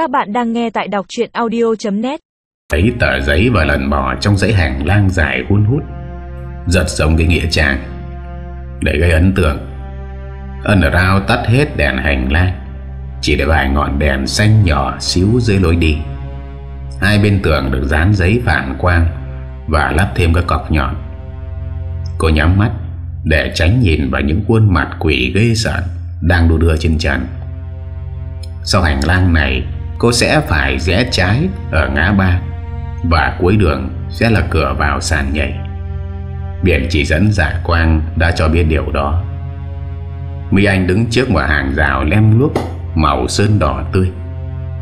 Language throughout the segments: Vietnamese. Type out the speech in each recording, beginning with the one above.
Các bạn đang nghe tại đọc chuyện audio.net Lấy tờ giấy và lần bò trong dãy hàng lang dài hun hút. Giật giống cái nghĩa trang. Để gây ấn tượng. Ân rao tắt hết đèn hành lang. Chỉ để vài ngọn đèn xanh nhỏ xíu dưới lối đi. Hai bên tường được dán giấy phản quang Và lắp thêm các cọc nhọn. Cô nhắm mắt Để tránh nhìn vào những khuôn mặt quỷ ghê sợ Đang đu đưa trên trần. Sau hành lang này Cô sẽ phải rẽ trái Ở ngã ba Và cuối đường sẽ là cửa vào sàn nhảy. Biển chỉ dẫn giả quang Đã cho biết điều đó. Mỹ Anh đứng trước một hàng rào lem luốc Màu sơn đỏ tươi,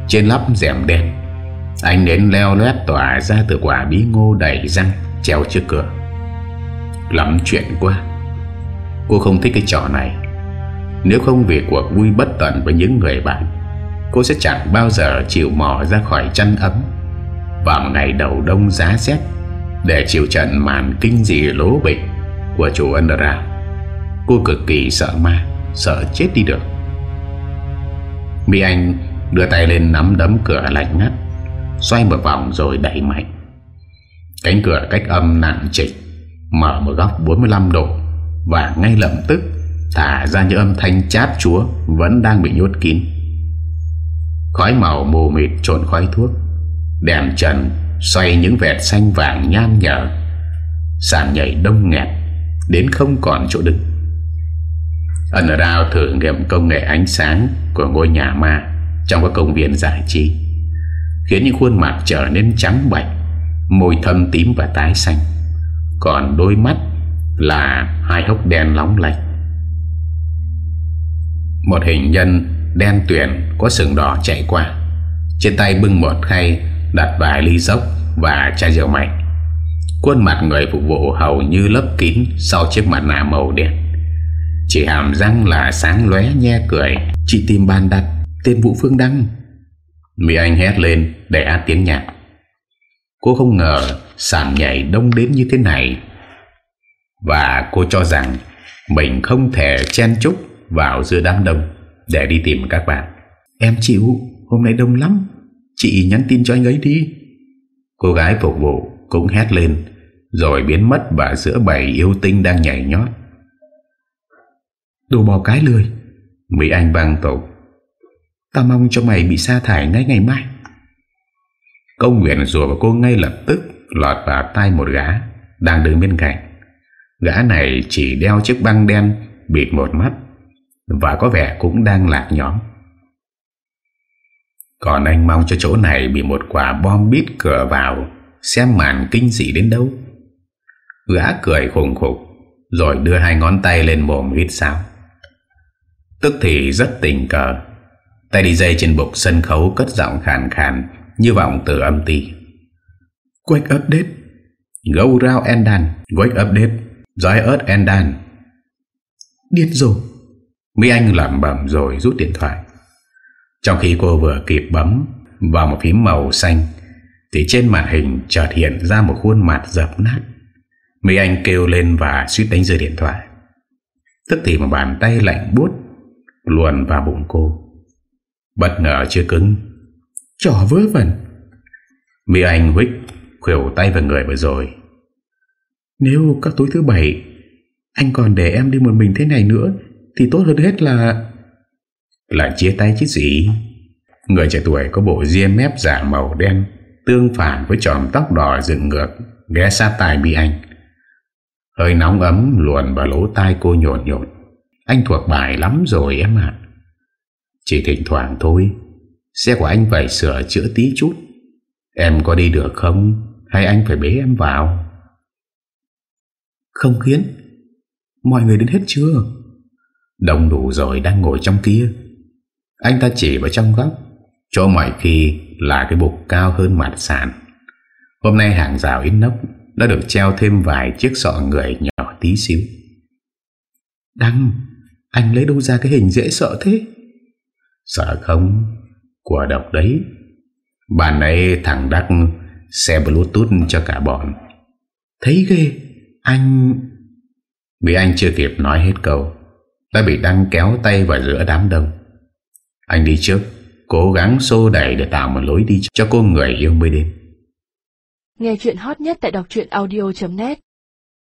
Trên lắp rèm đen. Anh đến leo loét tỏa ra từ quả bí ngô đầy răng Treo trước cửa. Lắm chuyện quá. Cô không thích cái trò này. Nếu không vì cuộc vui bất tận với những người bạn Cô sẽ chẳng bao giờ chịu mò ra khỏi chăn ấm. Vào một ngày đầu đông giá rét Để chịu trận màn kinh dị lố bịch Của chủ Underground Cô cực kỳ sợ ma, Sợ chết đi được. Mỹ Anh đưa tay lên nắm đấm cửa lạnh ngắt, Xoay một vòng rồi đẩy mạnh. Cánh cửa cách âm nặng trịch, Mở một góc 45 độ, Và ngay lập tức Thả ra những âm thanh chát chúa Vẫn đang bị nhốt kín. Khói màu mù mịt trộn khói thuốc, Đèn trần Xoay những vẹt xanh vàng nham nhở. Sàn nhảy đông nghẹt, Đến không còn chỗ đứng. Underground thử nghiệm công nghệ ánh sáng Của ngôi nhà ma Trong các công viên giải trí, Khiến những khuôn mặt trở nên trắng bạch, Môi thâm tím và tái xanh. Còn đôi mắt Là hai hốc đen lóng lạch Một hình nhân Đen tuyển có sừng đỏ chạy qua. Trên tay bưng một khay, Đặt vài ly dốc Và chai rượu mạnh. Khuôn mặt người phục vụ hầu như lấp kín Sau chiếc mặt nạ màu đen. Chỉ hàm răng là sáng lóe nhe cười. Chị tìm bàn đặt, Tên Vũ Phương Đăng. Mỹ Anh hét lên để át tiếng nhạc. Cô không ngờ Sàn nhảy đông đến như thế này. Và cô cho rằng Mình không thể chen chúc Vào giữa đám đông. Để đi tìm các bạn. Em chịu hôm nay đông lắm. Chị nhắn tin cho anh ấy đi. Cô gái phục vụ cũng hét lên Rồi biến mất vào giữa bầy yêu tinh đang nhảy nhót. Đồ bò cái lười. Mỹ Anh vang tục Ta mong cho mày bị sa thải ngay ngày mai. Công nguyện rùa của cô ngay lập tức Lọt vào tay một gã Đang đứng bên cạnh. Gã này chỉ đeo chiếc băng đen Bịt một mắt và có vẻ cũng đang lạc nhóm. Còn anh mong cho chỗ này Bị một quả bom bít cửa vào, Xem màn kinh dị đến đâu. Gã cười khủng khục, Rồi đưa hai ngón tay lên mồm hít sáo. Tức thì rất tình cờ, Tay đi dây trên bục sân khấu Cất giọng khàn khàn, Như vọng từ âm ti. Quick update Go round and done Quick update Joy earth and done Điên rồi Mỹ Anh lẩm bẩm rồi rút điện thoại. Trong khi cô vừa kịp bấm Vào một phím màu xanh Thì trên màn hình chợt hiện ra một khuôn mặt dập nát. Mỹ Anh kêu lên và suýt đánh rơi điện thoại. Tức thì một bàn tay lạnh buốt Luồn vào bụng cô. Bất ngờ chưa cứng. Trò vớ vẩn. Mỹ Anh huyết khuỷu tay vào người vừa rồi. Nếu các tối thứ bảy Anh còn để em đi một mình thế này nữa Thì tốt hơn hết là Là chia tay chứ gì? Người trẻ tuổi có bộ ria mép giả màu đen Tương phản với tròm tóc đỏ dựng ngược Ghé sát tai Mỹ Anh. Hơi nóng ấm luồn vào lỗ tai cô nhột nhột Anh thuộc bài lắm rồi em ạ. Chỉ thỉnh thoảng thôi. Xe của anh phải sửa chữa tí chút. Em có đi được không? Hay anh phải bế em vào? Không khiến. Mọi người đến hết chưa Đông đủ rồi đang ngồi trong kia. Anh ta chỉ vào trong góc. Chỗ mọi khi là cái bục cao hơn mặt sàn. Hôm nay hàng rào inox Đã được treo thêm vài chiếc sọ người nhỏ tí xíu. Đăng, Anh lấy đâu ra cái hình dễ sợ thế? Sợ không? Của độc đấy. Bạn ấy thằng Đắc Xe bluetooth cho cả bọn. Thấy ghê. Anh Vì anh chưa kịp nói hết câu. Đã bị Đăng kéo tay vào giữa đám đông. Anh đi trước, Cố gắng xô đẩy để tạo một lối đi cho cô người yêu mới đến. Nghe chuyện hot nhất tại đọc audio.net